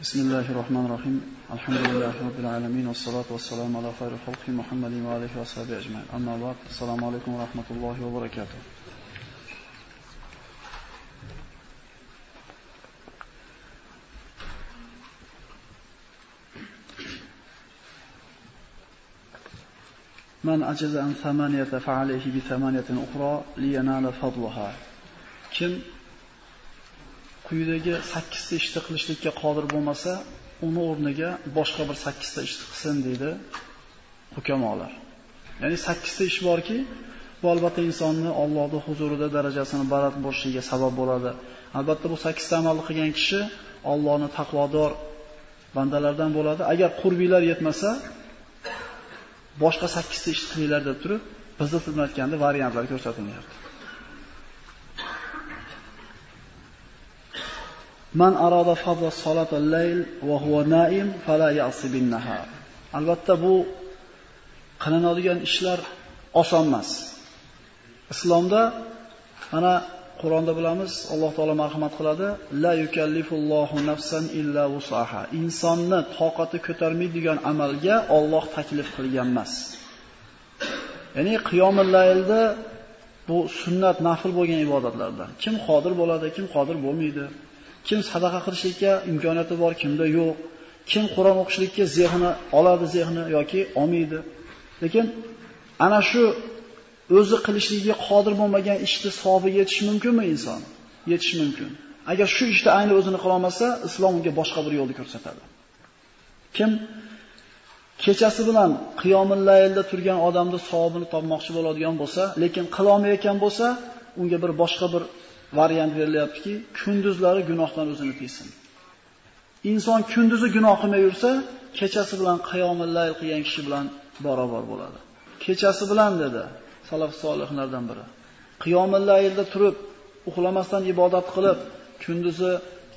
بسم الله الرحمن الرحيم. الحمد لله رب العالمين والصلاة والسلام على خير خلق محمد وآله وصحبه أجمعين. أما بعد السلام عليكم ورحمة الله وبركاته. من عجز عن ثمانية فعليه بثمانية أخرى لينال فضلها. kim quyidagi 8 ta ishni qilishlikka qodir bo'lmasa, uni o'rniga boshqa bir 8 ta ishni qilsin deydi hukamolar. Ya'ni 8 ta ish borki, bu albatta insonni Allohning huzurida darajasini baland bo'lishiga sabab bo'ladi. Albatta bu 8 ta amalni qilgan kishi Allohni taqvodor bandalardan bo'ladi. Agar qurbiylar yetmasa, boshqa 8 ta ishni qilinglar deb turib, bizda xizmatganda variantlar ko'rsatilyapti. Man arada fadla salatal layl va huwa naim fala ya'si bin nahar. Albatta bu qilinadigan ishlar oson emas. Islomda mana Qur'onda bilamiz, Alloh taolo marhamat qiladi, la yukallifullohu nafsan illa wusaha. Insonni toqati ko'tarmaydigan amalga Alloh taklif qilgan emas. Ya'ni qiyomul laylda bu sunnat, nafil bo'lgan ibodatlardan. Kim qodir bo'ladi, kim qodir bo'lmaydi. Kim sadaqa qilishlikka imkoniyati bor, kimda yo'q. Kim Qur'on o'qishlikka zehni oladi zehni yoki olmaydi. Lekin ana shu o'zi qilishligiga qodir bo'lmagan ishni savobiga yetish mumkinmi inson? Yetish mumkin. Agar shu ishni ayni o'zini qila olmasa, islom unga boshqa bir yo'lni ko'rsatadi. Kim kechasi bilan qiyomul laylda turgan odamni savobini topmoqchi bo'ladigan bo'lsa, lekin qila olmayotgan bo'lsa, unga bir boshqa bir variant berilyaptiki, kunduzlari gunohdan o'zini tiysin. Inson kunduzi gunoh qilmay yursa, kechasi bilan qiyomul layl qilgan kishi bilan barobar bo'ladi. Kechasi bilan dedi salaf solihlardan biri. Qiyomul laylda turib, uxlamasdan ibodat qilib, kunduzi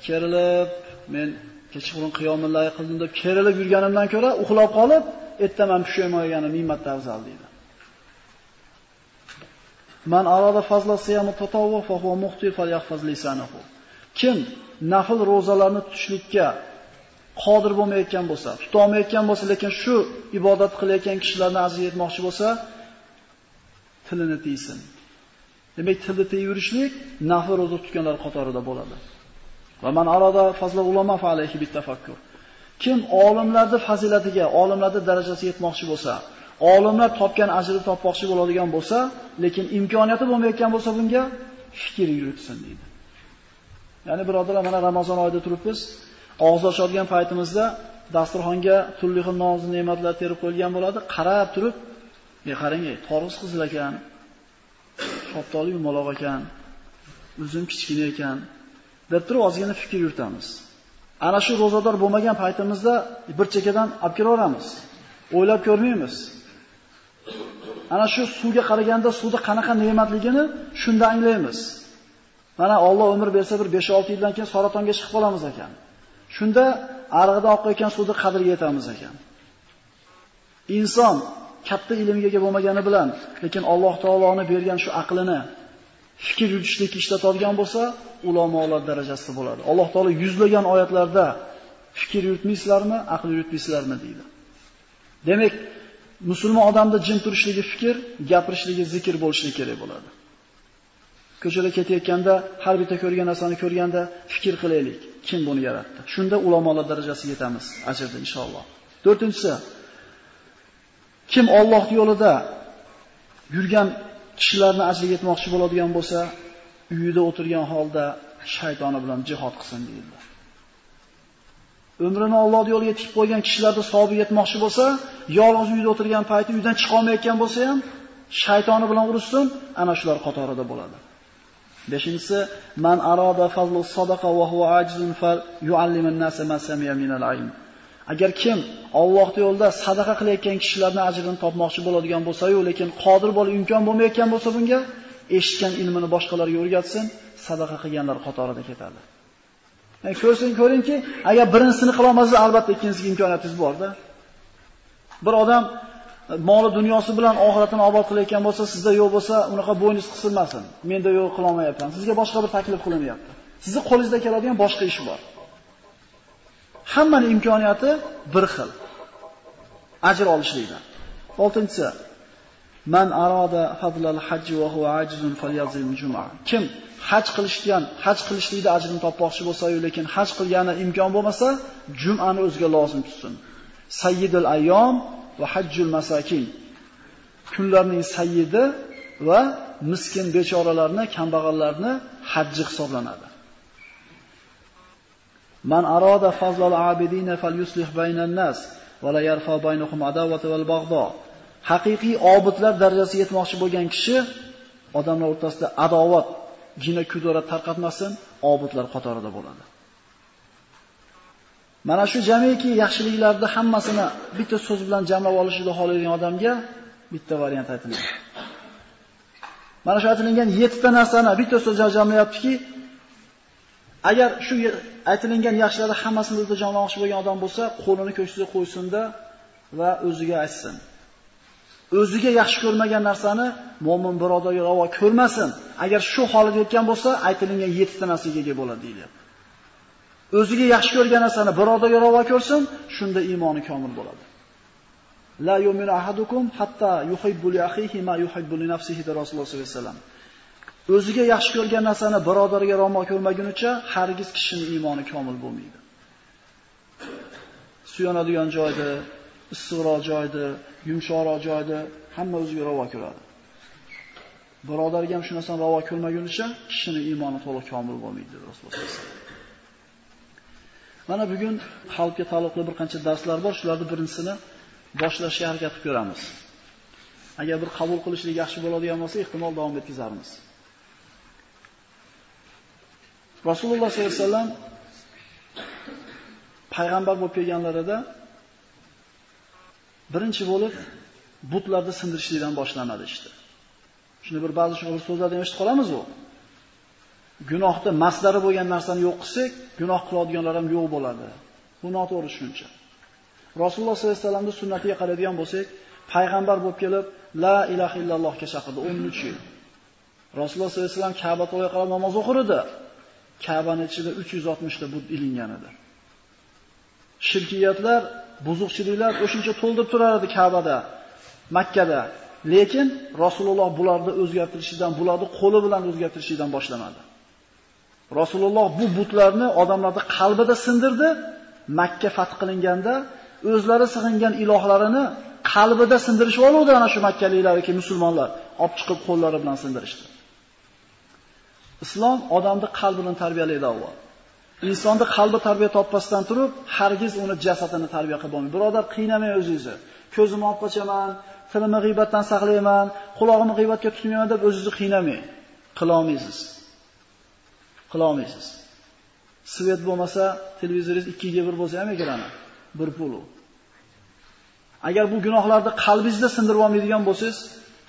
kerilib, men kechqurun qiyomul layl qildim deb kerilib yurganimdan ko'ra, uxlab qolib, ertaman pushaymon yeganim ming marta afzal deydi. Man arada fazla siyamı tatawwu fa huwa muhtir falyahfaz lisanahu. Kim nafl ro'zalarni tutishlikka qodir bo'lmayotgan bo'lsa, tuta olmayotgan bo'lsa, lekin shu ibodat qilayotgan kishilarni aziz etmoqchi bo'lsa, tilini tiysin. Demak, tilni tiyib yurishlik nafl ro'za tutganlar qatorida bo'ladi. Va man arada fazla ulama fa alayhi bitafakkur. Kim olimlarning fazilatiga, olimlarning darajasiga yetmoqchi bo'lsa, olimlar topgan ajrni topmoqchi bo'ladigan bo'lsa, lekin imkoniyati bo'lmayotgan bo'lsa bunga fikr yuritsin deydi. Ya'ni birodarlar, mana Ramazon oyida turibmiz, og'iz ochadigan paytimizda dasturxonga turli xil noz ne'matlar terib qo'yilgan bo'ladi. Qarab turib, "Ey qarang, torg'iz qizil ekan, shaftoli yumaloq ekan, uzum kichkina ekan" deb turib ozgina fikr yuritamiz. Ana shu ro'zador bo'lmagan paytimizda bir chekadan olib kelaveramiz. O'ylab ko'rmaymiz. Ana shu suvga qaraganda suvda qanaqa ne'matligini shunda anglaymiz. Mana Alloh umr bersa bir 5-6 yildan keyin saratonga chiqib qolamiz ekan. Shunda arig'ida oqayotgan suvni qadriga yetamiz ekan. Inson katta ilmga ega bo'lmagani bilan, lekin Alloh taoloning bergan shu aqlini fikr yuritishlikka ishlatadigan bo'lsa, ulamolar darajasida bo'ladi. Alloh taolo yuzlagan oyatlarda fikr yuritmaysizlarmi, aql yuritmaysizlarmi deydi. Demak, musulmon odamda jim turishligi fikr, gapirishligi zikr bo'lishi kerak bo'ladi. Ko'chada ketayotganda har birta ko'rgan narsani ko'rganda fikr qilaylik. Kim buni yaratdi? Shunda ulamolar darajasiga yetamiz ajrda inshaalloh. 4-inchisi kim Alloh yo'lida yurgan kishilarni ajriga yetmoqchi bo'ladigan bo'lsa, uyida o'tirgan holda shaytoni bilan jihad qilsin deydi. Umrini Alloh yo'liga tikib qo'ygan kishilarda savob yetmoqchi bo'lsa, yolg'iz uyda o'tirgan payti uydan chiqa olmayotgan bo'lsa ham shaytoni bilan urushsin, ana shular qatorida bo'ladi. 5-inchisi man arada fazlu sadaqa va huwa ajizun fal yuallimun nasa ma sami'a min al-ilm. Agar kim Alloh yo'lida sadaqa qilayotgan kishilarning ajrini topmoqchi bo'ladigan bo'lsa-yu, lekin qodir bo'lib imkon bo'lmayotgan bo'lsa bunga eshitgan ilmini boshqalarga o'rgatsin, sadaqa qilganlar qatorida ketadi. Yani ko'rsin ko'ringki, agar birinchisini qila olmasa, albatta ikkinchisiga imkoniyatingiz borda. Bir odam e, moli dunyosi bilan oxiratini obod qilayotgan bo'lsa, sizda yo'q bo'lsa, unaqa bo'yningiz qisilmasin. Menda yo'q qila olmayapman. Sizga boshqa bir taklif qilinyapti. Sizning qo'lingizda keladigan boshqa ish bor. Hammaning imkoniyati bir xil. Ajr olishlikdan. 6-chi Man arada fadlal hajj va huwa ajizun falyazim juma. Kim haj qilishdan, haj qilishlikda ajrini topmoqchi bo'lsa-yu, lekin haj qilgani imkon bo'lmasa, jumani o'ziga lozim tutsin. Sayyidul ayyom va hajjul masakin. Kunlarning sayyidi va miskin bechoralarni, kambag'allarni hajji hisoblanadi. Man arada fazlal abidina falyuslih baynan nas va la yarfa baynahum adawata wal bag'do. Haqiqiy obidlar darajasiga yetmoqchi bo'lgan kishi odamlar o'rtasida adovat, gina kudora tarqatmasin, obidlar qatorida bo'ladi. Mana shu jamiki yaxshiliklarni hammasini bitta so'z bilan jamlab olishni xohlaydigan odamga bitta variant aytiladi. Mana shu aytilgan 7 ta narsani bitta so'zga jamlayaptiki, agar shu aytilgan yaxshiliklarni hammasini o'zida jamlamoqchi bo'lgan odam bo'lsa, qo'lini ko'ksiga qo'ysinda va o'ziga aytsin. O'ziga yaxshi ko'rmagan narsani mo'min birodarga ravo ko'rmasin. Agar shu holatda yetgan bo'lsa, aytilgan 7 ta narsaga ega bo'ladi deyiladi. O'ziga yaxshi ko'rgan narsani birodarga ravo ko'rsin, shunda iymoni komil bo'ladi. La yu'minu ahadukum hatta yuhibbu li akhihi ma yuhibbu li nafsihi de Rasululloh sollallohu alayhi vasallam. O'ziga yaxshi ko'rgan narsani birodariga ravo ko'rmagunicha hargiz kishining iymoni komil bo'lmaydi. Suyanadigan joyda, issiqroq joyda, yumshoqroq joyda hamma o'ziga ravo ko'radi. Birodarga ham shu narsani ravo ko'rmagunicha kishining iymoni to'liq komil bo'lmaydi Rasululloh Mana bugun xalqga taalluqli bir qancha darslar bor, shularning birinchisini boshlashga harakat qilib ko'ramiz. Agar bir qabul qilishlik yaxshi bo'ladigan bo'lsa, ehtimol davom etkazarmiz. Rasululloh sollallohu alayhi vasallam payg'ambar bo'lib kelganlarida birinchi bo'lib butlarni sindirishlikdan boshlanadi işte. Shuni bir ba'zi shug'ul so'zlardan eshitib qolamiz u. Gunohda maslari bo'lgan narsani yo'q qilsak, gunoh qiladiganlar ham yo'q bo'ladi. Bu noto'g'ri tushuncha. Rasululloh sollallohu alayhi vasallamning sunnatiga qaraydigan bo'lsak, payg'ambar bo'lib kelib, la ilaha illallohga chaqirdi 13 yil. Rasululloh sollallohu alayhi vasallam Ka'ba to'g'ri qarab namoz o'qir edi. Ka'baning ichida 360 ta but ilingan edi. Shirkiyatlar, buzuqchiliklar o'shuncha to'ldirib turar edi Ka'bada, Makkada. Lekin Rasululloh bularni o'zgartirishidan, bularni qo'li bilan o'zgartirishidan boshlamadi. Rasululloh bu butlarni odamlarning qalbida sindirdi. Makka fath qilinganda o'zlari sig'ingan ilohlarini qalbida sindirishib oluvdi ana shu makkaliklarki musulmonlar olib chiqib qo'llari bilan sindirishdi. Islom odamni qalbini tarbiyalaydi avval. Insonni qalbi tarbiya topmasdan turib, hargiz uni jasadini tarbiya qilib bo'lmaydi. Birodar, qiynamang o'zingizni. Ko'zimni olib qochaman, tilimni g'iybatdan saqlayman, quloqimni g'iybatga tutmayman deb o'zingizni qiynamang. Qila olmaysiz. Qila olmaysiz. Svet bo'lmasa, televizoringiz 2 ga 1 bo'lsa ham ekrani bir pul u. Agar bu gunohlarni qalbingizda sindirib olmaydigan bo'lsangiz,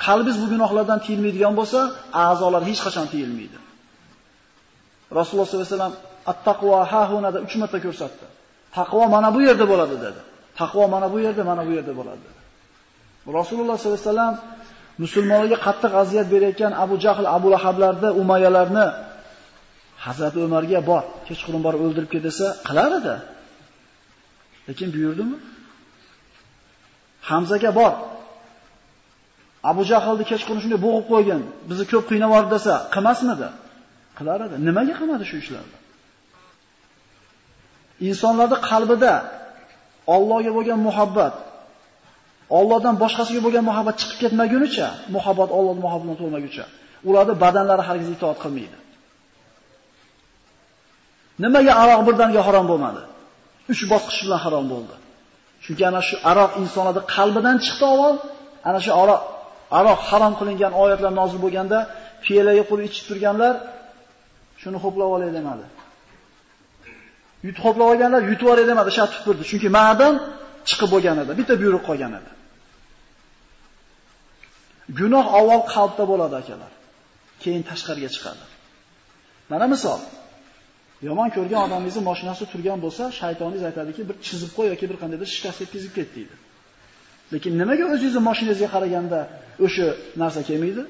qalbingiz bu gunohlardan tiyilmaydigan bo'lsa, a'zolar hech qachon tiyilmaydi. Rasululloh sollallohu alayhi vasallam at-taqvo hahunada 3 marta ko'rsatdi. Taqvo mana bu yerda bo'ladi dedi. Taqvo mana bu yerda, mana bu yerda bo'ladi dedi. Rasululloh sollallohu alayhi vasallam musulmonlarga qattiq aziyat berayotgan Abu Jahl, Abu Lahablarni, Umayyalarni Hazrat Umarga bor, kechqurun borib o'ldirib ketsa, qilar edi. Lekin buyurdimi? Hamzaga bor. Abu Jahlni kechqurun shunday bo'g'ib qo'ygan, bizni ko'p qiynab desa, qilmasmidi? Qilar edi. Nimaga qilmadi shu ishlarni? Insonlarning qalbida Allohga bo'lgan muhabbat, Allohdan boshqasiga bo'lgan muhabbat chiqib ketmagunicha, muhabbat Alloh muhabbatidan to'lmaguncha, ularning badanlari hargiz itoat qilmaydi. Nimaga aroq birdaniga harom bo'lmadi? Uch bosqich bilan harom bo'ldi. Chunki ana shu aroq insonlarning qalbidan chiqdi avval, ana shu aroq aroq harom qilingan oyatlar nozil bo'lganda, fe'laga qo'l ichib turganlar shuni xo'plab olay demadi. Yutib xo'plab olganlar yutib olay demadi, shart tupurdi. Chunki ma'dan chiqib bo'lgan edi, bitta buyruq qolgan edi. Gunoh avval qalbda bo'ladi akalar. Keyin tashqariga chiqadi. Mana misol. Yomon ko'rgan odamingizni mashinasi turgan bo'lsa, shaytoningiz aytadiki, bir chizib qo'y yoki bir qandaydir shikast yetkazib ket deydi. Lekin nimaga o'zingizning mashinangizga qaraganda o'sha narsa kelmaydi?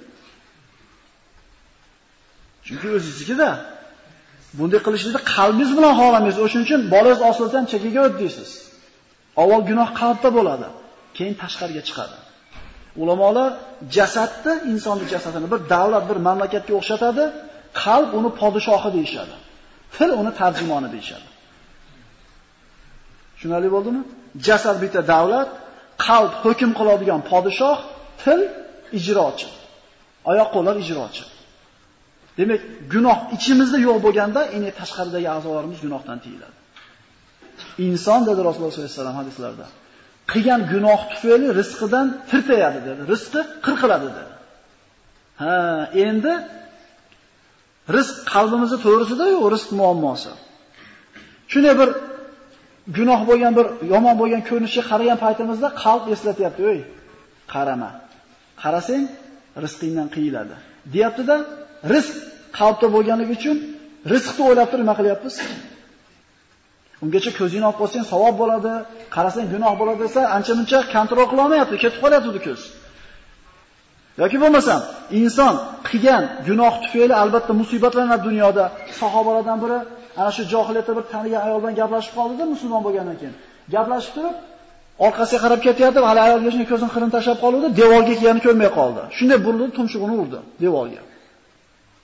Chunki o'zingiznikida. Bunday qilishingizni qalbingiz bilan xohlamaysiz. O'shuning uchun bolangiz ham chekkaga o't deysiz. Avval gunoh qalbda bo'ladi, keyin tashqariga chiqadi. Ulamolar jasadni, insonning jasadini bir davlat, bir mamlakatga o'xshatadi, qalb uni podshohi deyshadi. Til uni tarjimoni deyshadi. Tushunarli bo'ldimi? Jasad bitta davlat, qalb hukm qiladigan podshoh, til ijrochi. Oyoq qo'llar ijrochi. Demak, gunoh ichimizda yo'q bo'lganda, endi tashqaridagi a'zolarimiz gunohdan tiyiladi. Inson dedi Rasululloh sollallohu alayhi vasallam hadislarda. Qilgan gunoh tufayli rizqidan tirtayadi dedi. Rizqi qirqiladi dedi. Ha, endi rizq qalbimizda to'g'risida yo'q rizq muammosi. Shunday bir gunoh bo'lgan bir yomon bo'lgan ko'rinishga qaragan paytimizda qalb eslatyapti, "Ey, qarama. Qarasang, rizqingdan qiyiladi." deyapti-da, rizq qalbda bo'lganligi uchun rizqni o'ylab turib nima qilyapmiz? Ungacha ko'zingni olib qo'ysang savob bo'ladi, qarasang gunoh bo'ladi desa, ancha-muncha kontrol qila olmayapti, ketib qolyapti ko'z. Yoki bo'lmasam, inson qilgan gunoh tufayli albatta musibatlanadi dunyoda. Sahobalardan biri ana shu johiliyatda bir tanigan ayol bilan gaplashib qoldi-da, musulmon bo'lgandan keyin. Gaplashib turib, orqasiga qarab ketyapti, hali ayolga shunday ko'zini qirin tashlab qoldi, devorga kelganini ko'rmay qoldi. Shunday burildi, tumshug'ini urdi devorga.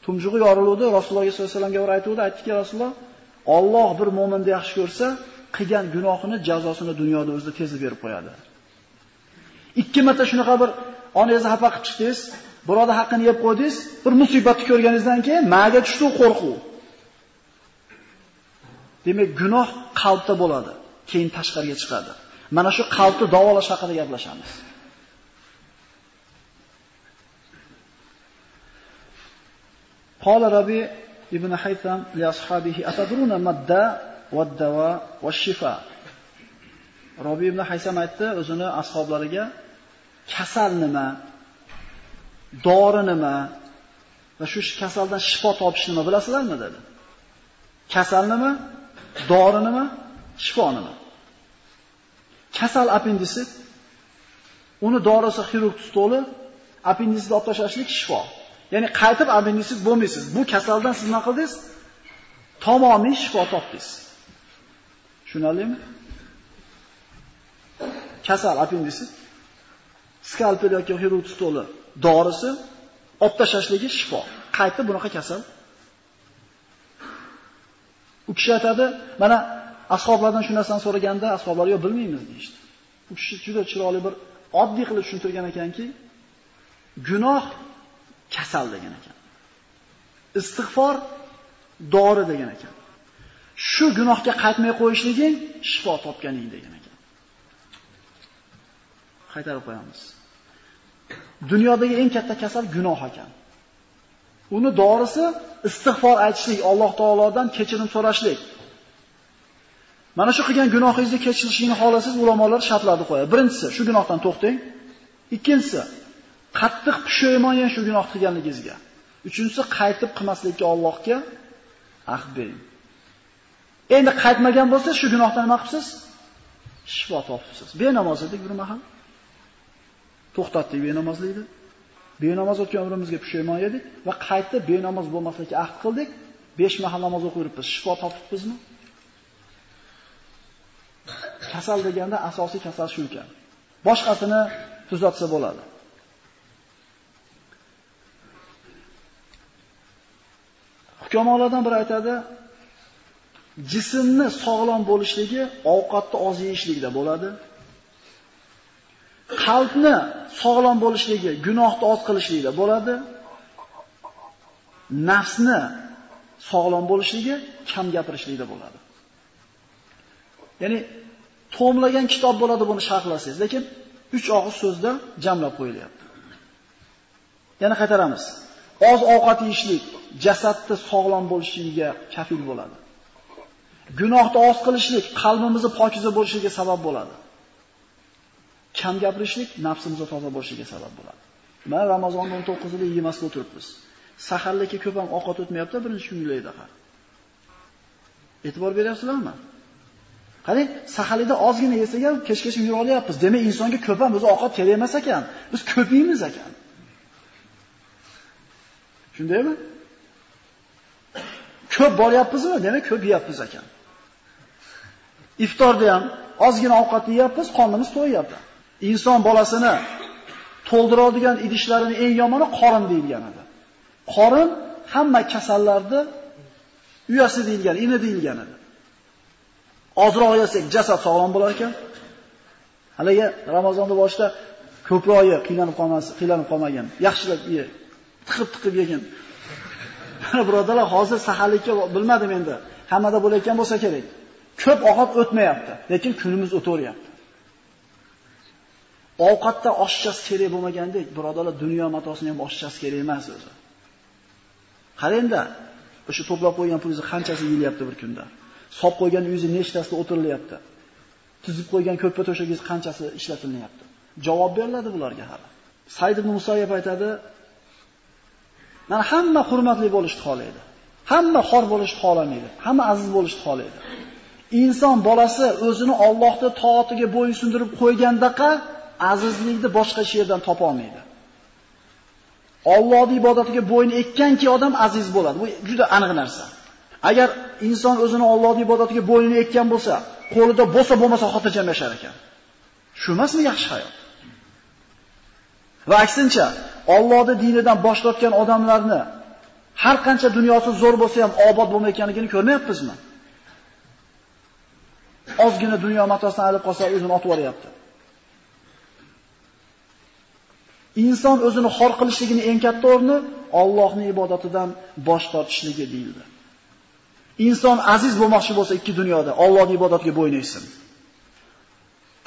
Tumshug'i yoriluvdi, Rasululloh sollallohu alayhi vasallamga aytdi, aytdiki, Rasululloh, Alloh bir mo'minni yaxshi ko'rsa, qilgan gunohini jazosini dunyoda o'zida tezib berib qo'yadi. Ikki marta shunaqa bir onangizni xafa qilib chiqdingiz, biroda haqqini yeb qo'ydingiz, bir musibatni ko'rganingizdan keyin maga tushdi qo'rquv. Demak, gunoh qalbda bo'ladi, keyin tashqariga chiqadi. Mana shu qalbni davolash haqida gaplashamiz. Qala Rabi ibn Haytham li ashabihi atadruna madda va dawa va shifa. Rabi ibn Haysam aytdi o'zini ashablariga kasal nima, dori nima va shu kasaldan shifo topish nima bilasizlarmi dedi. Kasal nima, dori nima, shifo nima. Kasal appendisit, uni dorisi xirurg stoli, appendisitni olib tashlashlik shifo. Ya'ni qaytib appendisit bo'lmaysiz. Bu kasaldan siz nima qildingiz? Tamomiy shifo topdingiz. Tushunarlimi? Kasal appendisit skalpel yoki xirurg stoli dorisi olib tashlashligi shifo. Qaytib bunaqa kasal. U kishi aytadi, mana ashoblardan shu narsani so'raganda ashoblar yo'q bilmaymiz deydi. U kishi juda chiroyli bir oddiy qilib tushuntirgan ekanki, gunoh kasal degan ekan. Istig'for dori degan ekan. Shu gunohga qaytmay qo'yishliging shifo topganing degan ekan. Qaytarib qo'yamiz. Dunyodagi eng katta kasal gunoh ekan. Uni dorisi istig'for aytishlik, Alloh taolodan kechirim so'rashlik. Mana shu qilgan gunohingizni kechirishini xohlasangiz, ulamolar shartlarni qo'yadi. Birinchisi, shu gunohdan to'xtang. Ikkinchisi, qattiq pushaymon yang shu gunoh qilganligingizga. Uchinchisi, qaytib qilmaslikka Allohga ahd bering. Endi qaytmagan bo'lsa, shu gunohdan nima qilibsiz? Shifo topibsiz. Benamoz edik bir mahal. To'xtatdik benamozlikni. Benamoz o'tgan umrimizga pushaymon edik va qaytib benamoz bo'lmaslikka ahd qildik. 5 mahal namoz o'qib yuribmiz. Shifo topibmizmi? Kasal deganda asosiy kasal shu ekan. Boshqasini tuzatsa bo'ladi. Hukamolardan biri aytadi, jismni sog'lom bo'lishligi ovqatni oz yeyishlikda bo'ladi. Qalbni sog'lom bo'lishligi gunohni oz qilishlikda bo'ladi. Nafsni sog'lom bo'lishligi kam gapirishlikda bo'ladi. Ya'ni to'mlagan kitob bo'ladi buni sharhlasangiz, lekin uch og'iz so'zda jamlab qo'yilyapti. Yana qaytaramiz. Oz ovqat yeyishlik jasadni sog'lom bo'lishligiga kafil bo'ladi. Gunohni oz qilishlik qalbimizni pokiza bo'lishiga sabab bo'ladi. Kam gapirishlik nafsimizni toza bo'lishiga sabab bo'ladi. Mana Ramazonning 19 yil yemasdan o'tiribmiz. Saharlikka ko'p ham ovqat o'tmayapti birinchi kunlikda ham. E'tibor beryapsizlarmi? Qarang, saharlikda ozgina yesak ham kechgacha yura olyapmiz. Demak, insonga ko'p ham o'zi ovqat kerak emas ekan. Biz ko'paymiz ekan. Shundaymi? Ko'p boryapmizmi? Demak, ko'p yeyapmiz ekan. Iftorda ham ozgina ovqat yeyapmiz, qonimiz to'yapti. Inson bolasini to'ldiradigan idishlarini eng yomoni qorin deyilgan edi. Qorin hamma kasallarni uyasi deyilgan, ini deyilgan edi. Ozroq yesak jasad sog'lom bo'lar ekan. Haligi Ramazonni boshida ko'proq ye, qiynalib qolmas, qiynalib qolmagan. Yaxshilab ye. Tiqib-tiqib yegin. Birodalar, hozir saharlikka bilmadim endi. Hammada bo'layotgan bo'lsa kerak. Ko'p ovqat o'tmayapti, lekin kunimiz o'taveryapti. Ovqatda oshchasi kerak bo'lmagandek, birodalar, dunyo matosini ham oshchasi kerak emas o'zi. Qarangda, o'sha to'plab qo'ygan pulingizni qanchasi yeyilyapti bir kunda? Sop qo'ygan uyingizni nechtasida o'tirilyapti? Tuzib qo'ygan ko'rpa to'shagingiz qanchasi ishlatilyapti? Javob beriladi bularga hali. Said ibn Musayyib aytadi, Mana hamma hurmatli bo'lishni xohlaydi. Hamma xor bo'lishni xohlamaydi. Hamma aziz bo'lishni xohlaydi. Inson bolasi o'zini Allohning toatiga bo'ysundirib qo'ygandaqa azizlikni boshqa yerdan topa olmaydi. Allohning ibodatiga bo'yin ekkanki odam aziz bo'ladi. Bu juda aniq narsa. Agar inson o'zini Allohning ibodatiga bo'ynini ekkan bo'lsa, qo'lida bo'lsa bo'lmasa xotirjam yashar ekan. Shu emasmi yaxshi hayot? Va aksincha, Allohni dinidan bosh tortgan odamlarni har qancha dunyosi zo'r bo'lsa ham obod bo'lmayotganligini ko'rmayapmizmi? Ozgina dunyo matosidan olib qolsa o'zini otib yuboryapti. Inson o'zini xor qilishligining eng katta o'rni Allohning ibodatidan bosh tortishligi deyildi. Inson aziz bo'lmoqchi bo'lsa ikki dunyoda Allohning ibodatiga bo'ynaysin.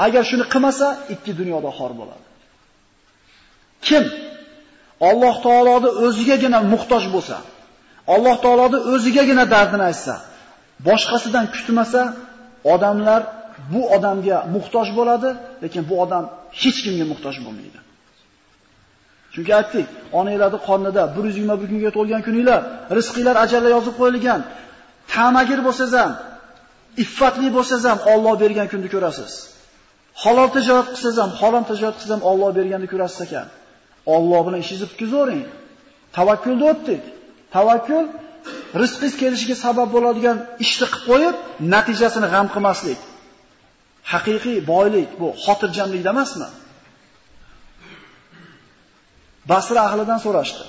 Agar shuni qilmasa, ikki dunyoda xor bo'ladi. Kim Alloh taoloni o'zigagina muhtoj bo'lsa, Alloh taoloni o'zigagina dardini aytsa, boshqasidan kutmasa, odamlar bu odamga muhtoj bo'ladi, lekin bu odam hech kimga muhtoj bo'lmaydi. Chunki aytdik, onalarni qornida 121 kunga to'lgan kuninglar, rizqinglar ajalla yozib qo'yilgan. Tamagir bo'lsangiz ham, iffatli bo'lsangiz ham Alloh bergan kunni ko'rasiz. Halol tijorat qilsangiz ham, harom tijorat qilsangiz ham Alloh berganini ko'rasiz ekan. Alloh bilan ishingizni bitkazavering. Tavakkulni o'tdik. Tavakkul rizqingiz kelishiga sabab bo'ladigan ishni qilib qo'yib, natijasini g'am qilmaslik. Haqiqiy boylik bu xotirjamlikda emasmi? Basra ahlidan so'rashdi.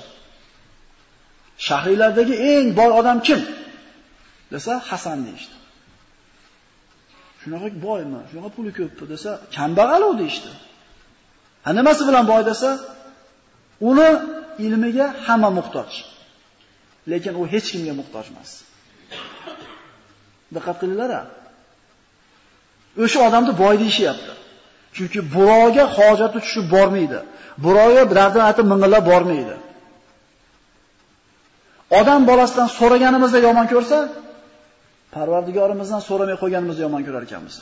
Shahrilardagi eng boy odam kim? desa Hasan deydi. Shunaqa boymi? Shunaqa puli ko'pmi desa, kambag'al u deydi. Ha nimasi bilan boy desa, Uni ilmiga hamma muhtoj. Lekin u hech kimga muhtoj emas. Diqqat qilinglar. O'sha odamni boy deyishyapti. Chunki birovga hojati tushib bormaydi. Birovga birdan aytib ming'illab bormaydi. Odam bolasidan so'raganimizda yomon ko'rsa, Parvardigorimizdan so'ramay qo'yganimizni yomon ko'rar ekanmiz.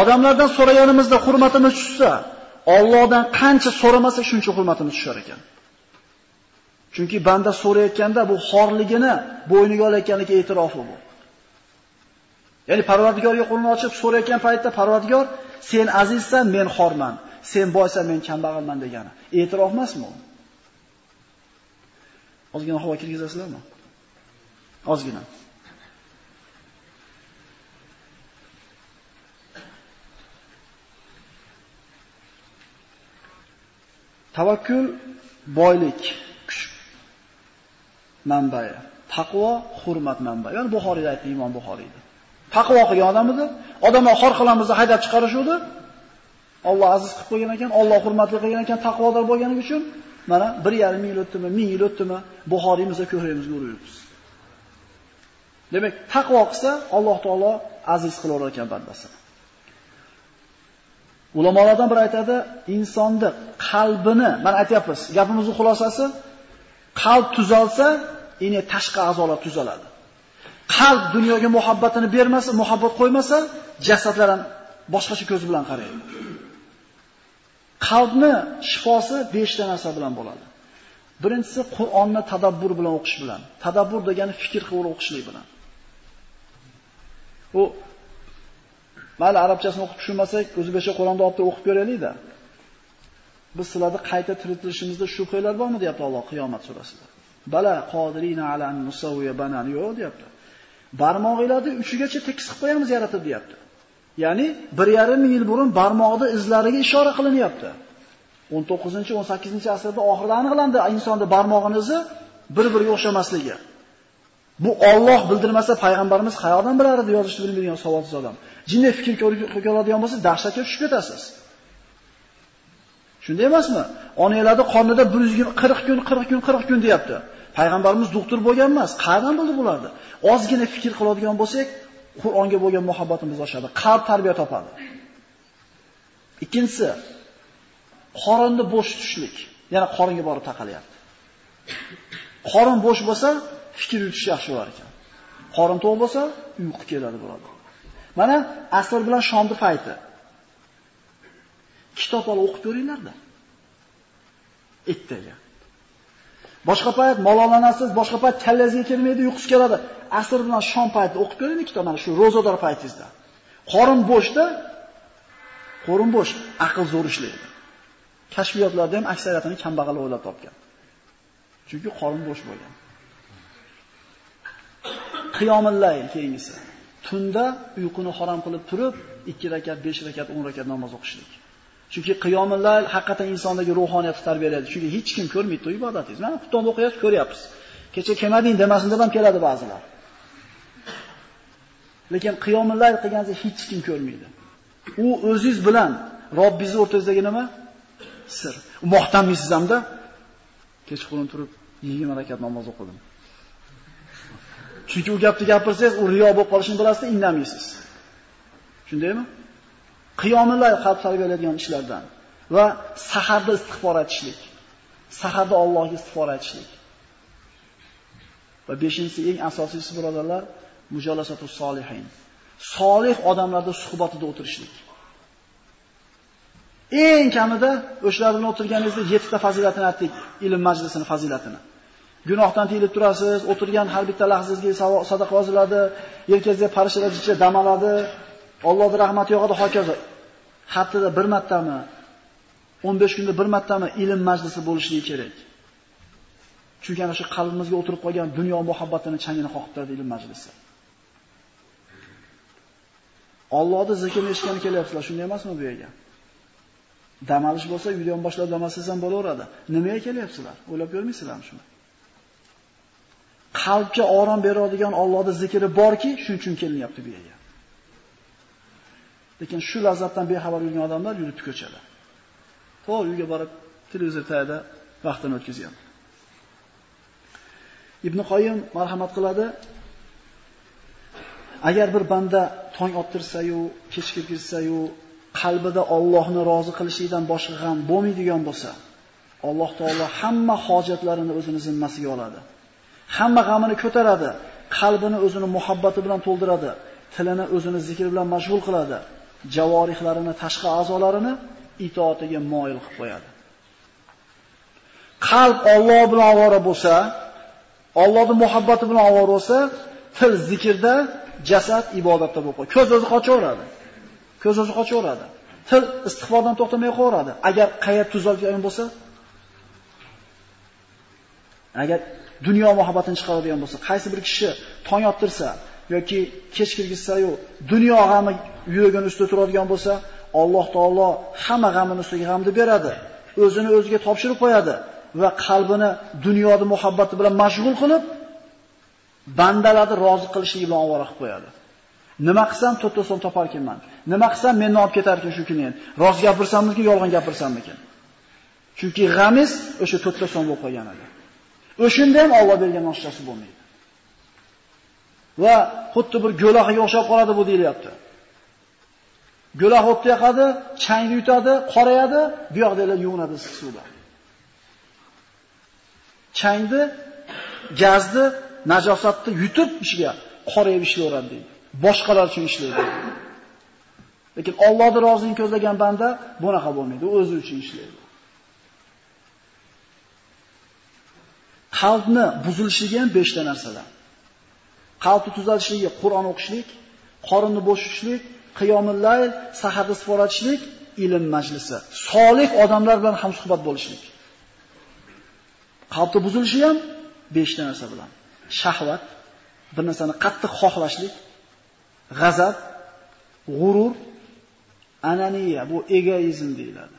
Odamlardan so'raganimizda hurmatimiz tushsa, Allohdan qancha so'ramasa shuncha hurmatini tushar ekan. Chunki banda so'rayotganda bu xorligini bo'yniga olayotganligi e'tirofi bu. Ya'ni Parvardigorga qo'lini ochib so'rayotgan paytda Parvardigor sen azizsan, men xorman. Sen boysan, men kambag'alman degani. E'tirof emasmi u? Ozgina havo kirgizasizlarmi? Ozgina. Tavakkul boylik, kuch manbai. Taqvo hurmat manbai. Ya'ni Buxoriy aytdi Imom Buxoriyda. Taqvo qilgan odam edi. odamni xor qilamizni haydab chiqarishdi. Alloh aziz qilib qo'ygan ekan, Alloh hurmatli qilgan ekan taqvodor bo'lganligi uchun mana 1.5 ming yil o'tdimi, 1000 yil o'tdimi, Buxoriyimizda ko'hrimizga yuribmiz. Demak, taqvo qilsa Alloh taolo aziz qilar ekan bandasini. Ulamolardan biri aytadi, insonni qalbini, mana aytyapmiz, gapimizning xulosasi, qalb tuzalsa, ine tashqi a'zolar tuzaladi. Qalb dunyoga muhabbatini bermasa, muhabbat qo'ymasa, jasadlar ham boshqacha ko'z bilan qaraydi. Qalbni shifosi 5 ta narsa bilan bo'ladi. Birinchisi Qur'onni tadabbur bilan o'qish bilan. Tadabbur degani fikr qilib o'qishlik bilan. U Mayli arabchasini o'qib tushunmasak, o'zbekcha Qur'onni olib o'qib ko'raylik-da. Biz sizlarni qayta tiriltirishimizda shubhalar bormi deyapti Alloh qiyomat surasida. Bala qodirina ala an nusawiya banan yo'q deyapti. Barmoqlarni uchigacha tekis qilib qo'yamiz yaratib deyapti. Ya'ni 1,5 ming yil burun barmoqda izlariga ishora qilinyapti. 19-18 asrda oxirida aniqlandi insonda barmog'ining izi bir-biriga o'xshamasligi. Bu Alloh bildirmasa payg'ambarimiz qayoqdan bilardi yozishni bilmaydigan savodsiz odam. Jinni fikr ko'radigan bo'lsa dahshatga tushib ketasiz. Shunday emasmi? Onalarning qornida 140 kun, 40 kun, 40 kun deyapti. Payg'ambarimiz doktor bo'lgan emas. Qayerdan bildi bularni? Ozgina fikr qiladigan bo'lsak, Qur'onga bo'lgan muhabbatimiz oshadi, qalb tarbiya topadi. Ikkinchisi, qorinni bo'sh tutishlik. Yana qoringa borib taqalyapti. Qorin bo'sh bo'lsa, fikr yuritish yaxshi bo'lar ekan. Qorin to'q bo'lsa, uyqu keladi birodar. Mana asr bilan shomni payti. Kitob olib o'qib ko'ringlarda. Ertaga. Boshqa payt malolanasiz, boshqa payt kallangizga kelmaydi, uyqus keladi. Asr bilan shom payti o'qib ko'ring kitob mana shu rozador paytingizda. Qorin bo'shda, qorin bo'sh, aql zo'r ishlaydi. Kashfiyotlarda ham aksariyatini kambag'al o'ylab topgan. Chunki qorin bo'sh bo'lgan. Qiyomul layl keyingisi. Tunda uyquni harom qilib turib, 2 rakat, 5 rakat, 10 rakat namoz o'qishlik. Chunki qiyomul layl haqiqatan insondagi ruhoniyatni tarbiyalaydi. Chunki hech kim ko'rmaydi ibodatingizni. Mana xuftonda o'qiyapsiz, ko'ryapsiz. Kecha kelmading demasin deb ham keladi ba'zilar. Lekin qiyomul layl hech kim ko'rmaydi. U o'zingiz bilan Robbingiz o'rtasidagi nima? Sir. Maqtanmaysiz hamda kechqurun turib 20 rakat namoz o'qidim. Chunki u gapni gapirsangiz, u riyo bo'lib qolishini bilasiz, indamaysiz. Shundaymi? Qiyomlar qalb tarbiyalaydigan ishlardan va saharda istig'for etishlik. Saharda Allohga istig'for etishlik. Va beshinchisi eng asosiysi birodarlar, mujolasatu solihin. Solih odamlarda suhbatida o'tirishlik. Eng kamida o'shalar bilan o'tirganingizda 7 ta fazilatini aytdik, ilm majlisini fazilatini. Gunohdan tiyilib turasiz, o'tirgan har bitta lahzangizga sadaqa yoziladi, yelkangizga farishtalar jicha damaladi, Allohning rahmati yog'adi hokazo. Haftada bir martami, 15 kunda bir martami ilm majlisi bo'lishligi kerak. Chunki ana shu qalbimizga o'tirib qolgan dunyo muhabbatini changini qoqib turadi ilm majlisi. Allohni zikrini eshitgani kelyapsizlar, shunday emasmi bu yerga? Damalish bo'lsa, uyda ham boshlab damasangiz ham bo'laveradi. Nimaga kelyapsizlar? O'ylab ko'rmaysizlarmi shuni? Qalbga orom beradigan Allohning zikri borki, shuning uchun kelinyapti bu yerga. Lekin shu lazzatdan bexabar yurgan odamlar yuribdi ko'chada. To'g'ri uyga borib televizor tayida vaqtini o'tkazyapti. Ibn Qoyim marhamat qiladi. Agar bir banda tong ottirsa-yu, kech kirsa-yu, qalbida Allohni rozi qilishlikdan boshqa g'am bo'lmaydigan bo'lsa, Alloh taolo hamma hojatlarini o'zini zimmasiga oladi. Hamma g'amini ko'taradi, qalbini o'zini muhabbati bilan to'ldiradi, tilini o'zini zikr bilan mashg'ul qiladi, javorihlarini, tashqi a'zolarini itoatiga moyil qilib qo'yadi. Qalb Alloh bilan ovora bo'lsa, Allohning muhabbati bilan ovora bo'lsa, til zikrda, jasad ibodatda bo'lib qoladi. Ko'z o'zi qochaveradi. Ko'z o'zi qochaveradi. Til istig'fordan to'xtamay qolaveradi. Agar qayat tuzalgan bo'lsa, agar dunyo muhabbatini chiqaradigan bo'lsa, qaysi bir kishi tong yottirsa yoki kech kirgizsa-yu, dunyo g'ami yuragini ustida turadigan bo'lsa, Alloh taolo hamma g'amini ustiga g'amni beradi. O'zini o'ziga topshirib qo'yadi va qalbini dunyoda muhabbati bilan mashg'ul qilib, bandalarni rozi qilishlik bilan ovora qilib qo'yadi. Nima qilsam 4 so'm toparkanman. Nima qilsam meni olib ketar ekan shu kuni. Rost gapirsammikin, yolg'on gapirsammikin. Chunki g'amiz o'sha 4 so'm bo'lib qolgan edi. O'shunda ham Alloh bergan oshchasi bo'lmaydi. Va xuddi bir go'lahiga o'xshab qoladi bu deyilyapti. Go'lah o'tda yoqadi, changni yutadi, qorayadi, bu yoqdagilar yuvinadi issiq suvda. Changni, gazni, najosatni yutib ishiga qorayib ishlayveradi deydi. Boshqalar uchun ishlaydi. Lekin Allohning roziligini ko'zlagan banda bunaqa bo'lmaydi, o'zi uchun ishlaydi. Qalbni buzilishiga ham 5 ta narsadan. Qalbni tuzalishligi Qur'on o'qishlik, qorinni bo'shishlik, qiyomul layl, saharda ilm majlisi. Solih odamlar bilan ham suhbat bo'lishlik. Qalbni buzilishi ham 5 ta narsa bilan. Shahvat, bir narsani qattiq xohlashlik, g'azab, g'urur, ananiya, bu egoizm deyiladi.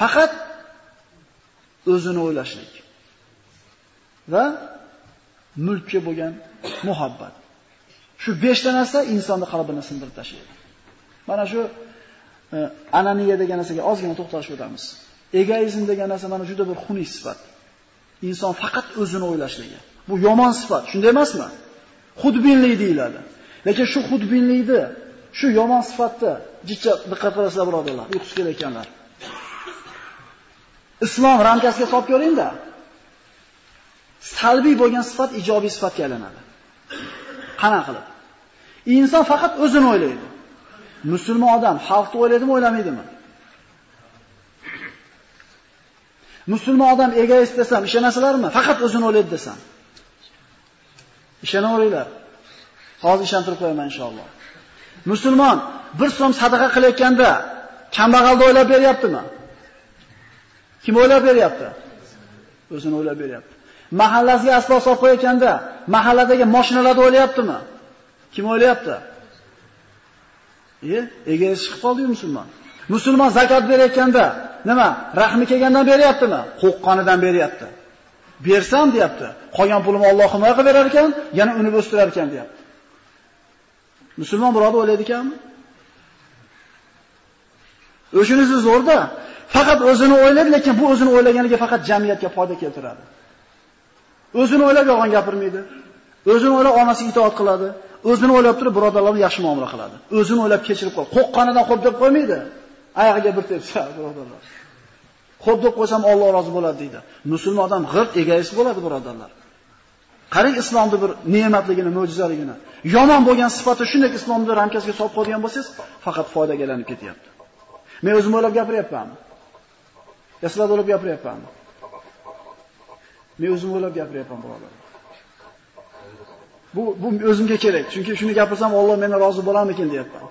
Faqat o'zini o'ylashlik va mulkka bo'lgan muhabbat. Shu 5 ta narsa insonni qalbini sindirib tashlaydi. Mana shu e, ananiya degan narsaga ozgina to'xtalib o'tamiz. Egoizm degan narsa mana juda bir xunuk sifat. Inson faqat o'zini o'ylashligi. Bu yomon sifat, shunday emasmi? Xudbinlik deyiladi. Lekin shu xudbinlikni, shu yomon sifatni jicha diqqat qilasizlar birodarlar, uyqusi kelayotganlar. Islom ramkasiga solib ko'ring-da. Salbiy bo'lgan sifat ijobiy sifatga aylanadi. Qana qilib? Inson faqat o'zini o'ylaydi. Musulmon odam xalqni o'ylaydimi, o'ylamaydimi? Musulmon odam egoist desam, ishonasizlarmi? Faqat o'zini o'ylaydi desam. Ishonaveringlar. Hozir ishontirib qo'yaman inshaalloh. Musulmon bir so'm sadaqa qilayotganda kambag'alni o'ylab beryaptimi? Kim o'ylab beryapti? O'zini o'ylab beryapti. Mahallasiga asbob solib qo'yayotganda mahalladagi mashinalarni o'ylayaptimi? Kim o'ylayapti? E, egasi chiqib qoldi-yu musulmon. Musulmon zakot berayotganda nima? Rahmi kelgandan beryaptimi? Qo'qqanidan beryapti. Bersam deyapti. Qolgan pulimni Alloh himoya qilib berar ekan, yana uni o'stirar ekan deyapti. Musulmon birodar o'ylaydi ekanmi? O'shingiz zo'rda. Faqat o'zini o'ylaydi, lekin bu o'zini o'ylaganiga faqat jamiyatga foyda keltiradi. O'zini o'ylab yolg'on gapirmaydi. O'zini o'ylab onasiga itoat qiladi. O'zini o'ylab turib birodarlarga yaxshi muomala qiladi. O'zini o'ylab kechirib qo'y. Qo'qqanidan qo'p deb qo'ymaydi. Oyog'iga bir tepsa, birodarlar. Qo'p deb qo'ysam Alloh rozi bo'ladi deydi. Musulmon odam g'irt egoist bo'ladi, birodarlar. Qarang islomni bir ne'matligini, mo'jizaligini. Yomon bo'lgan sifati shunday islomni ramkasiga solib qo'ygan bo'lsangiz, faqat foydaga aylanib ketyapti. Men o'zim o'ylab gapiryapmanmi? Sizlar o'ylab? Men o'zim o'ylab gapiryapman, birodar. Bu bu o'zimga kerak. Chunki shuni gapirsam Alloh meni rozi bo'larmikin deyapman.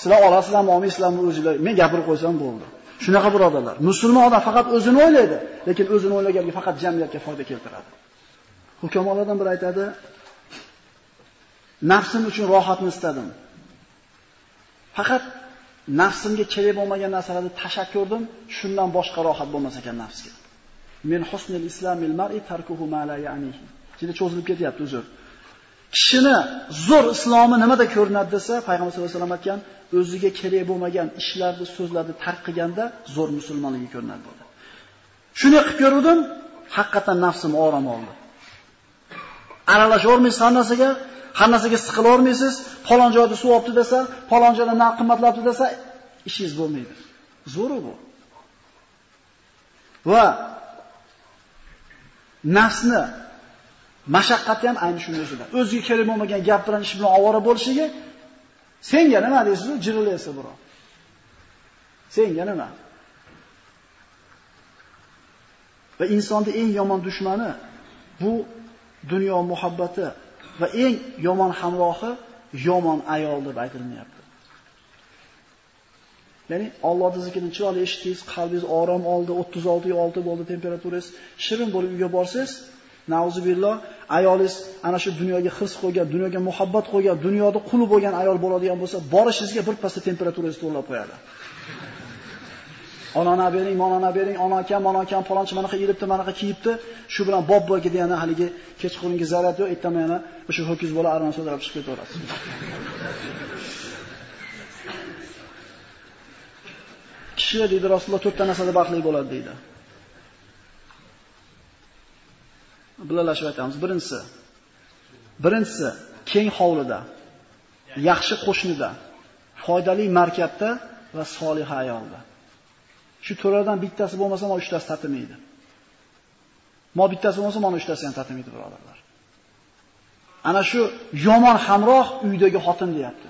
Sizlar olasizlarmi, olmaysizlarmi o'zingizlar? Men gapirib qo'ysam bo'ldi. Shunaqa birodarlar. Musulmon odam faqat o'zini o'ylaydi, lekin o'zini o'ylaganiga faqat jamiyatga foyda keltiradi. Hukamolardan biri aytadi, nafsim uchun rohatni istadim. Faqat nafsimga kerak bo'lmagan narsalarni tashakkurdim, shundan boshqa rohat bo'lmas ekan nafsga. Min husnil islamil mar'i tarkuhu ma la ya'nihi. Juda cho'zilib ketyapti, uzr. Kishini zo'r islomi nimada ko'rinadi desa, payg'ambar sollallohu alayhi vasallam aytgan, o'ziga kerak bo'lmagan ishlarni, so'zlarni tark qilganda zo'r musulmonligi ko'rinadi dedi. Shuni qilib ko'rdim, haqiqatan nafsim orom oldi. Aralashavermaysiz har narsaga, har narsaga siqilavermaysiz. Falon joyda suv olibdi desa, falon joyda na qimmatlabdi desa, ishingiz bo'lmaydi. Zo'r bu. Va nafsni mashaqqati ham ayni shunday o'zida. O'ziga kerak bo'lmagan gap bilan ish bilan ovora bo'lishiga senga nima deysiz, jirilaysa birov. Senga nima? Va insonning eng yomon dushmani bu dunyo muhabbati va eng yomon hamrohi yomon ayol deb aytilmayapti. Ya'ni Allohning zikrini chiroyli eshitdingiz, qalbingiz orom oldi, 36.6 bo'ldi temperaturangiz, shirin bo'lib uyga borsangiz, Nauzubillah, ayolingiz ana shu dunyoga his qo'ygan, dunyoga muhabbat qo'ygan, dunyoda quli bo'lgan ayol bo'ladigan bo'lsa, borishingizga bir pasda temperaturangiz to'g'rilab qo'yadi. Onani bering, monani bering, ona akam, mona akam falonchi manaqa yilibdi, manaqa kiyibdi. Shu bilan bob bo'lgida yana haligi kechqurungi zaryad yo'q, ertaman yana o'sha ho'kiz bola arman so'rab chiqib ketaverasiz. Kishi dedi Rasululloh to'rtta narsada baxtli bo'ladi deydi. Bilalashib aytamiz. Birinchisi birinchisi keng hovlida, yaxshi qo'shnida, foydali markabda va solih ayolda. Shu to'rlardan bittasi bo'lmasa, mana uchtasi tatimaydi. Mo bittasi bo'lmasa, mana uchtasi ham tatimaydi, birodarlar. Ana shu yomon hamroh uydagi xotin deyapti.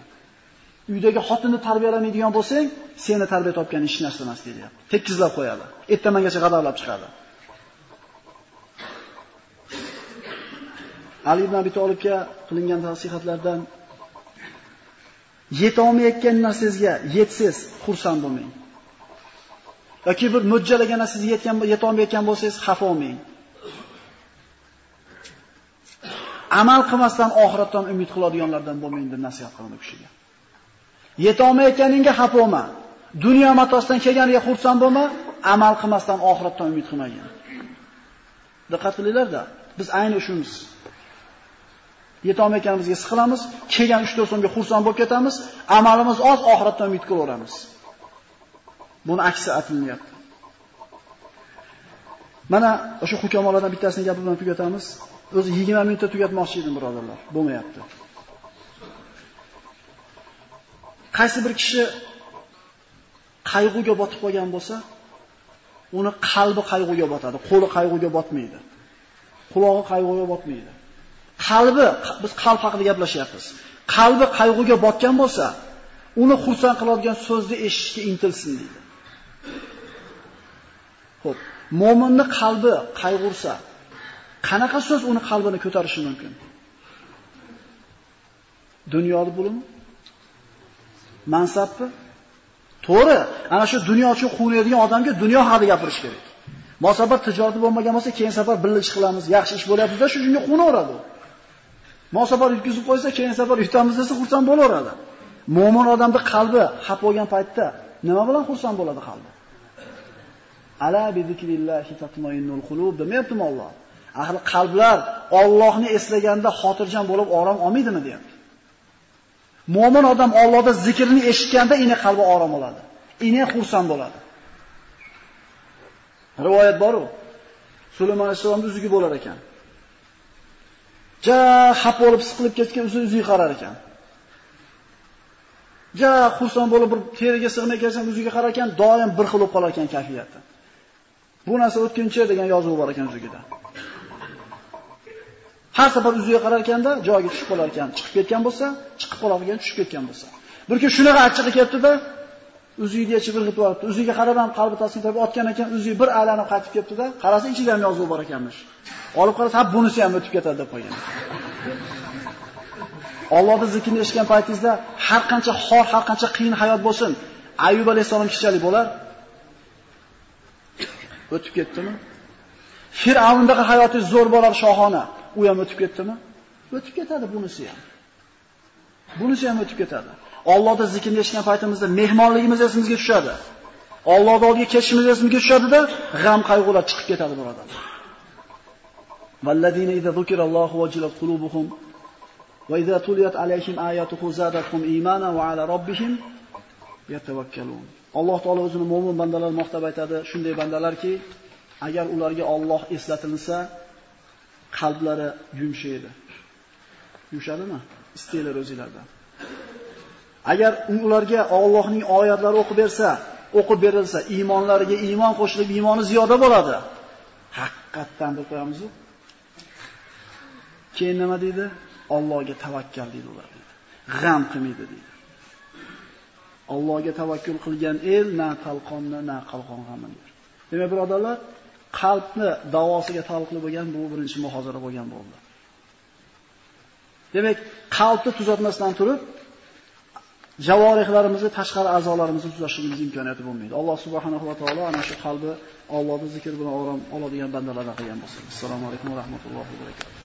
Uydagi xotinni tarbiyalamaydigan bo'lsang, seni tarbiya topgan hech narsa emas deyapti. Tekizlab qo'yadi. Ertamangacha g'adablab chiqadi. Ali ibn Abi Talibga qilingan nasihatlardan yeta olmayotgan narsangizga yetsiz xursand bo'lmang. yoki bir mo'ljalagan narsangizga yetgan yeta olmayotgan bo'lsangiz xafa bo'lmang. amal qilmasdan oxiratdan umid qiladiganlardan bo'lmang deb nasihat qildi kishiga. Yetolmayotganingga xafa bo'lma. Dunyo matosidan kelganiga xursand bo'lma, amal qilmasdan oxiratdan umid qilmagin. Diqqat qilinglar-da, biz ayni shunimiz. Yetolmayotganimizga siqilamiz, kelgan 3-4 so'mga xursand bo'lib ketamiz, amalimiz oz, oxiratdan umid qilaveramiz. Buni aksi aytilyapti. Mana o'sha hukamolardan bittasini gapi bilan tugatamiz. O'zi 20 minutda tugatmoqchi edim, birodarlar. Bo'lmayapti. Qaysi bir kishi qayg'uga botib qolgan bo'lsa, uni qalbi qayg'uga botadi, qo'li qayg'uga botmaydi. Qulog'i qayg'uga botmaydi. Qalbi, biz qalb haqida gaplashyapmiz. Qalbi qayg'uga botgan bo'lsa, uni xursand qiladigan so'zni eshitishga intilsin deydi. Xo'p, mo'minning qalbi qayg'ursa, qanaqa so'z uni qalbini ko'tarishi mumkin? Dunyoda bo'limi? Mansabmi? To'g'ri, ana shu dunyo uchun quvnaydigan odamga dunyo haqida gapirish kerak. Mosabat tijorati bo'lmagan bo'lsa, keyin safar birga ish qilamiz, yaxshi ish bo'lyapti-da, shu shunga qunaveradi. Mosabat yutkizib qo'ysa, keyin safar yutamiz desa, xursand bo'laveradi. Mo'min odamning qalbi xaf bo'lgan paytda nima bilan xursand bo'ladi qalbi? Ala bi zikrillahi tatma'innul qulub demayaptimi Alloh? Ahli qalblar Allohni eslaganda xotirjam bo'lib orom olmaydimi deyapti. Mo'min odam Allohda zikrni eshitganda ini qalbi orom oladi. Ini xursand bo'ladi. Rivoyat bor-ku. Sulaymon alayhisolamning uzugi bo'lar ekan. Ja xap bo'lib siqilib ketgan uzi uziga qarar ekan. Ja xursand bo'lib bir teriga sig'may kelsa uziga qarar ekan, doim bir xil bo'lib qolar ekan kayfiyati. Bu narsa o'tkinchi degan yozuv bor ekan uzugida. Har safar uziga qarar ekanda, joyiga tushib qolar ekan. Chiqib ketgan bo'lsa, chiqib qolar ekan, tushib ketgan bo'lsa. Bir kun shunaqa achchig'i kelibdi-da, uziga ichib bir qilib olibdi. Uziga qarab ham qalbi taslim otgan ekan, uziga bir aylanib qaytib ketdi-da, qarasa ichida ham yozuv bor ekanmish. Olib qarasa, ha bunisi ham o'tib ketadi deb qo'ygan. Allohni zikrini eshitgan paytingizda har qancha xor, har qancha qiyin hayot bo'lsin, Ayyub alayhisalom kishalik bo'lar. O'tib ketdimi? Fir'avndaqa hayotingiz zo'r bo'lar shohona. U ham o'tib ketdimi? O'tib ketadi bunisi ham. Bunisi ham o'tib ketadi. Allohda zikrni eshitgan paytimizda mehmonligimiz esimizga tushadi. Allohga oldiga kelishimiz esimizga tushadi-da, g'am qayg'ular chiqib ketadi birodarlar. Vallazina iza zukirallohu wajilat qulubuhum va iza tuliyat alayhim ayatuhu zadatuhum iymana va ala robbihim yatawakkalun. Alloh taolo o'zini mo'min bandalar maqtab aytadi, shunday bandalarki, agar ularga Alloh eslatilsa, qalblari yumshaydi. Yumshadimi? Istanglar o'zingizlardan. Agar ularga Allohning oyatlari o'qib bersa, o'qib berilsa, iymonlariga iymon qo'shilib, iymoni ziyoda bo'ladi. Haqiqatdan deb qo'yamiz-ku. Keyin nima deydi? Allohga tavakkal deydi ular deydi. G'am qilmaydi deydi. Allohga tavakkul qilgan el na talqonni, na qalqon g'amini. Demak, birodarlar, qalbni davosiga taalluqli bo'lgan bu birinchi muhozara bo'lgan bo'ldi. Demak, qalbni tuzatmasdan turib, javorihlarimizni, tashqari a'zolarimizni tuzatishimiz imkoniyati bo'lmaydi. Alloh subhanahu va taolo ana shu qalbi Allohning zikr bilan orom oladigan bandalardan qilgan bo'lsin. Assalomu alaykum va rahmatullohi va barakatuh.